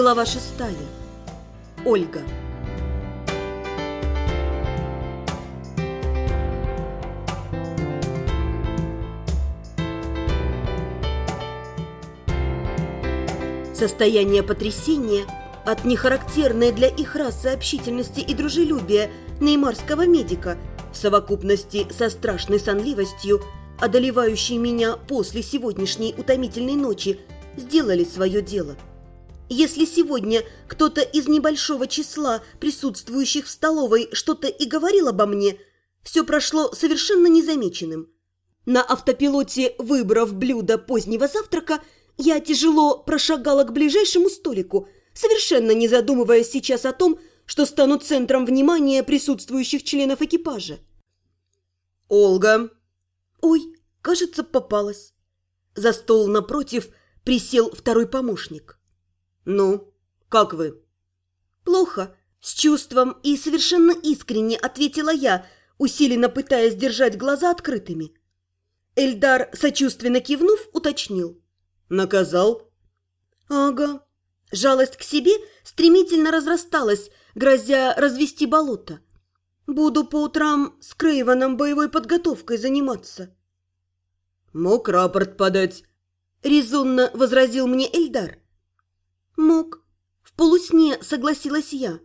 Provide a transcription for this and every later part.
Глава шестая. Ольга. Состояние потрясения от нехарактерной для их расы общительности и дружелюбия неймарского медика в совокупности со страшной сонливостью, одолевающей меня после сегодняшней утомительной ночи, сделали свое дело – если сегодня кто-то из небольшого числа присутствующих в столовой что-то и говорил обо мне, все прошло совершенно незамеченным. На автопилоте, выбрав блюдо позднего завтрака, я тяжело прошагала к ближайшему столику, совершенно не задумываясь сейчас о том, что стану центром внимания присутствующих членов экипажа. «Олга!» «Ой, кажется, попалась». За стол напротив присел второй помощник. «Ну, как вы?» «Плохо», – с чувством и совершенно искренне ответила я, усиленно пытаясь держать глаза открытыми. Эльдар, сочувственно кивнув, уточнил. «Наказал?» «Ага». Жалость к себе стремительно разрасталась, грозя развести болото. «Буду по утрам с Крейваном боевой подготовкой заниматься». «Мог рапорт подать», – резонно возразил мне Эльдар. «Мог». В полусне согласилась я.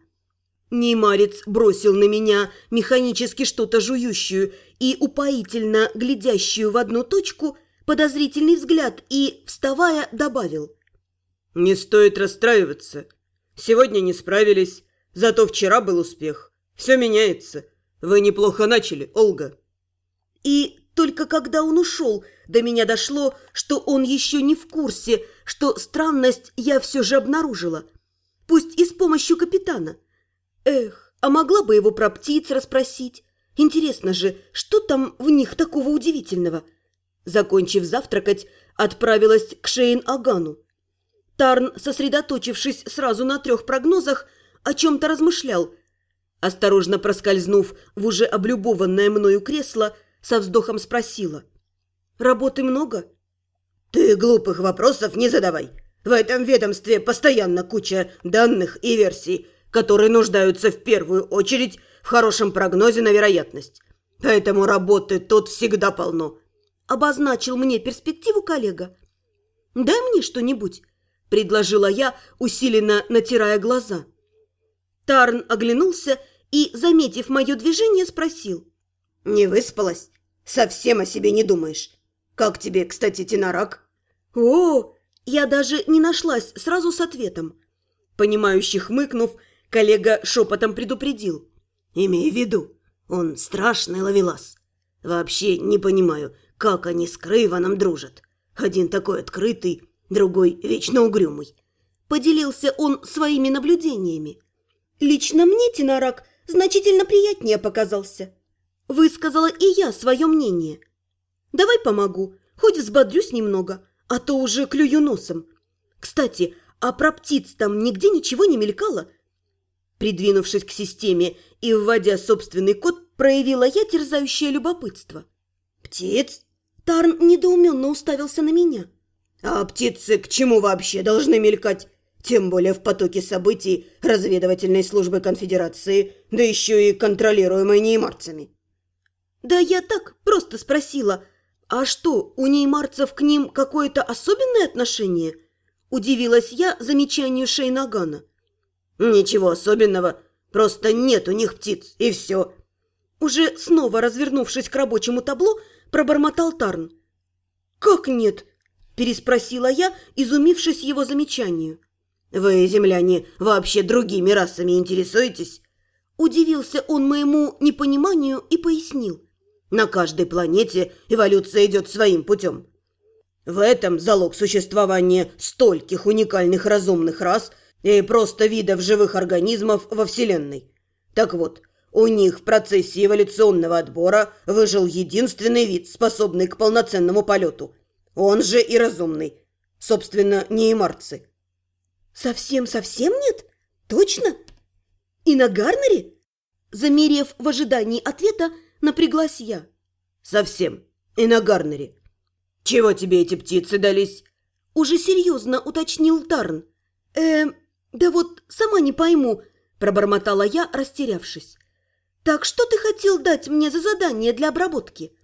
Неймарец бросил на меня механически что-то жующую и упоительно глядящую в одну точку подозрительный взгляд и, вставая, добавил. «Не стоит расстраиваться. Сегодня не справились, зато вчера был успех. Все меняется. Вы неплохо начали, Олга». И только когда он ушел, до меня дошло, что он еще не в курсе, что странность я все же обнаружила. Пусть и с помощью капитана. Эх, а могла бы его про птиц расспросить. Интересно же, что там в них такого удивительного? Закончив завтракать, отправилась к Шейн-Агану. Тарн, сосредоточившись сразу на трех прогнозах, о чем-то размышлял. Осторожно проскользнув в уже облюбованное мною кресло, со вздохом спросила. «Работы много?» «Ты глупых вопросов не задавай. В этом ведомстве постоянно куча данных и версий, которые нуждаются в первую очередь в хорошем прогнозе на вероятность. Поэтому работы тут всегда полно», – обозначил мне перспективу коллега. «Дай мне что-нибудь», – предложила я, усиленно натирая глаза. Тарн оглянулся и, заметив мое движение, спросил. «Не выспалась? Совсем о себе не думаешь? Как тебе, кстати, тенорак?» «О!» Я даже не нашлась сразу с ответом. Понимающе хмыкнув, коллега шепотом предупредил. «Имей в виду, он страшный ловелас. Вообще не понимаю, как они с Крейваном дружат. Один такой открытый, другой вечно угрюмый». Поделился он своими наблюдениями. «Лично мне Тенорак значительно приятнее показался. Высказала и я свое мнение. Давай помогу, хоть взбодрюсь немного, а то уже клюю носом. Кстати, а про птиц там нигде ничего не мелькало? Придвинувшись к системе и вводя собственный код, проявила я терзающее любопытство. «Птиц?» Тарн недоуменно уставился на меня. «А птицы к чему вообще должны мелькать? Тем более в потоке событий разведывательной службы конфедерации, да еще и контролируемой неймарцами». «Да я так просто спросила. А что, у неймарцев к ним какое-то особенное отношение?» Удивилась я замечанию Шейнагана. «Ничего особенного. Просто нет у них птиц, и все». Уже снова развернувшись к рабочему табло, пробормотал Тарн. «Как нет?» – переспросила я, изумившись его замечанию. «Вы, земляне, вообще другими расами интересуетесь?» Удивился он моему непониманию и пояснил. На каждой планете эволюция идет своим путем. В этом залог существования стольких уникальных разумных рас и просто видов живых организмов во Вселенной. Так вот, у них в процессе эволюционного отбора выжил единственный вид, способный к полноценному полету. Он же и разумный. Собственно, не эмарцы. «Совсем-совсем нет? Точно? И на Гарнере?» Замерев в ожидании ответа, напряглась я. «Совсем. И на Гарнере. Чего тебе эти птицы дались?» Уже серьезно уточнил Тарн. э «Да вот сама не пойму», – пробормотала я, растерявшись. «Так что ты хотел дать мне за задание для обработки?»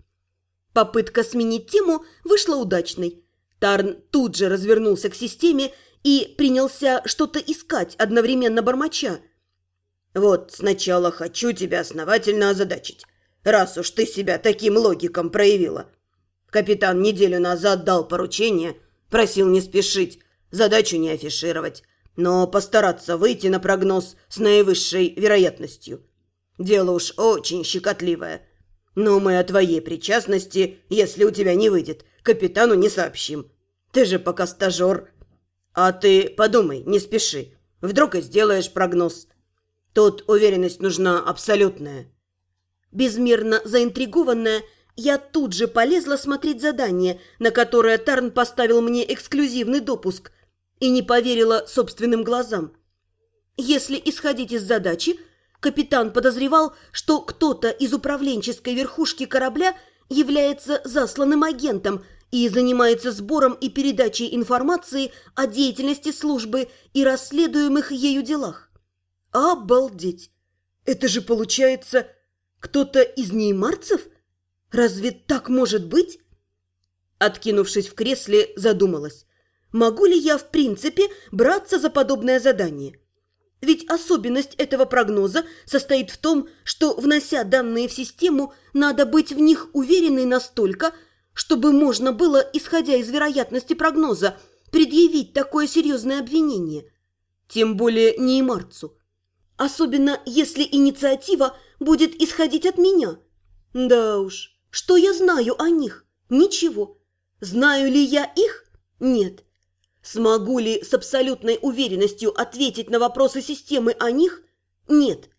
Попытка сменить тему вышла удачной. Тарн тут же развернулся к системе и принялся что-то искать, одновременно бормоча. «Вот сначала хочу тебя основательно озадачить, раз уж ты себя таким логиком проявила. Капитан неделю назад дал поручение, просил не спешить, задачу не афишировать, но постараться выйти на прогноз с наивысшей вероятностью. Дело уж очень щекотливое. Но мы о твоей причастности, если у тебя не выйдет, капитану не сообщим. Ты же пока стажер. А ты подумай, не спеши. Вдруг и сделаешь прогноз. Тут уверенность нужна абсолютная. Безмерно заинтригованная, я тут же полезла смотреть задание, на которое Тарн поставил мне эксклюзивный допуск, и не поверила собственным глазам. Если исходить из задачи, капитан подозревал, что кто-то из управленческой верхушки корабля является засланным агентом и занимается сбором и передачей информации о деятельности службы и расследуемых ею делах. Обалдеть! Это же получается кто-то из неймарцев? Разве так может быть? Откинувшись в кресле, задумалась. Могу ли я, в принципе, браться за подобное задание? Ведь особенность этого прогноза состоит в том, что, внося данные в систему, надо быть в них уверенной настолько, чтобы можно было, исходя из вероятности прогноза, предъявить такое серьезное обвинение. Тем более Неймарцу. Особенно, если инициатива будет исходить от меня. Да уж, что я знаю о них? Ничего. Знаю ли я их? Нет. Смогу ли с абсолютной уверенностью ответить на вопросы системы о них? Нет.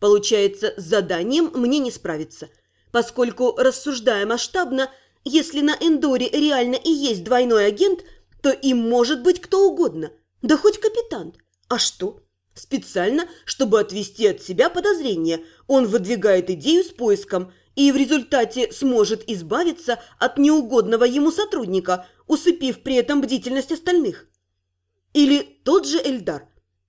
Получается, с заданием мне не справиться, поскольку, рассуждая масштабно, если на Эндоре реально и есть двойной агент, то им может быть кто угодно, да хоть капитан. А что? Специально, чтобы отвести от себя подозрения, он выдвигает идею с поиском и в результате сможет избавиться от неугодного ему сотрудника, усыпив при этом бдительность остальных. Или тот же Эльдар.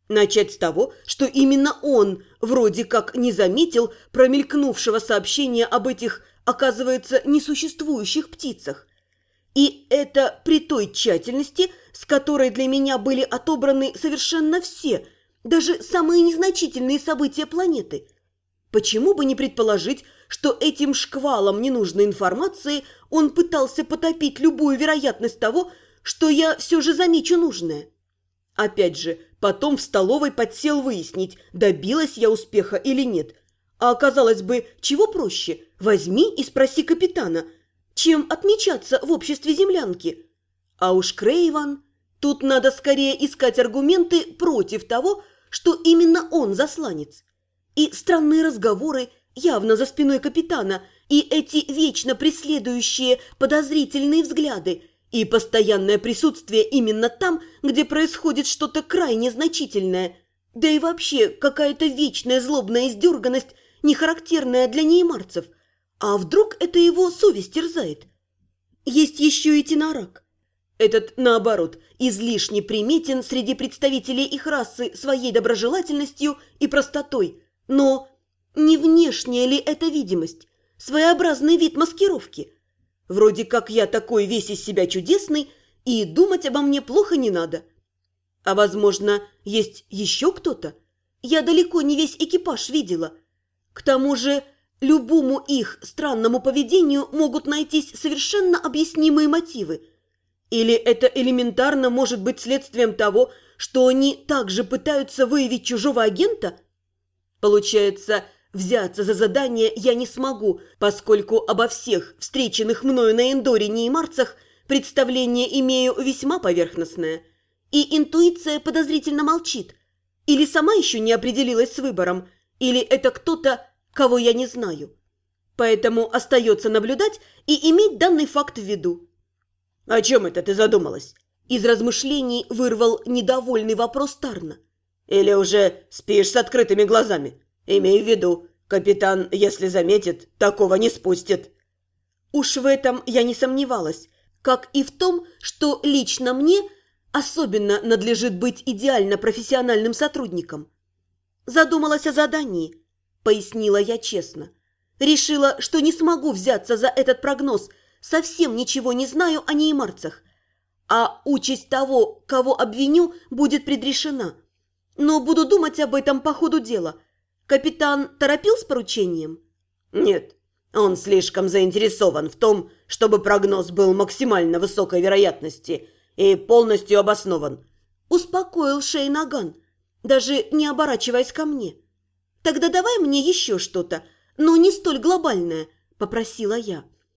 Начать с того, что именно он вроде как не заметил промелькнувшего сообщения об этих, оказывается, несуществующих птицах. И это при той тщательности, с которой для меня были отобраны совершенно все – даже самые незначительные события планеты. Почему бы не предположить, что этим шквалом ненужной информации он пытался потопить любую вероятность того, что я все же замечу нужное? Опять же, потом в столовой подсел выяснить, добилась я успеха или нет. А оказалось бы, чего проще? Возьми и спроси капитана, чем отмечаться в обществе землянки. А уж Крейван... Тут надо скорее искать аргументы против того, что именно он засланец. И странные разговоры явно за спиной капитана, и эти вечно преследующие подозрительные взгляды, и постоянное присутствие именно там, где происходит что-то крайне значительное, да и вообще какая-то вечная злобная издерганность, не характерная для неймарцев. А вдруг это его совесть терзает? Есть еще и тенорак. Этот, наоборот, излишне приметен среди представителей их расы своей доброжелательностью и простотой. Но не внешняя ли это видимость? Своеобразный вид маскировки? Вроде как я такой весь из себя чудесный, и думать обо мне плохо не надо. А, возможно, есть еще кто-то? Я далеко не весь экипаж видела. К тому же, любому их странному поведению могут найтись совершенно объяснимые мотивы – или это элементарно может быть следствием того, что они также пытаются выявить чужого агента? Получается, взяться за задание я не смогу, поскольку обо всех встреченных мною на Эндоре неймарцах представление имею весьма поверхностное. И интуиция подозрительно молчит. Или сама еще не определилась с выбором, или это кто-то, кого я не знаю. Поэтому остается наблюдать и иметь данный факт в виду. «О чем это ты задумалась?» Из размышлений вырвал недовольный вопрос Тарна. «Или уже спишь с открытыми глазами? Имей в виду, капитан, если заметит, такого не спустит». Уж в этом я не сомневалась, как и в том, что лично мне особенно надлежит быть идеально профессиональным сотрудником. Задумалась о задании, пояснила я честно. Решила, что не смогу взяться за этот прогноз, совсем ничего не знаю о неймарцах. А участь того, кого обвиню, будет предрешена. Но буду думать об этом по ходу дела. Капитан торопил с поручением? Нет, он слишком заинтересован в том, чтобы прогноз был максимально высокой вероятности и полностью обоснован. Успокоил Шейнаган, даже не оборачиваясь ко мне. Тогда давай мне еще что-то, но не столь глобальное, попросила я.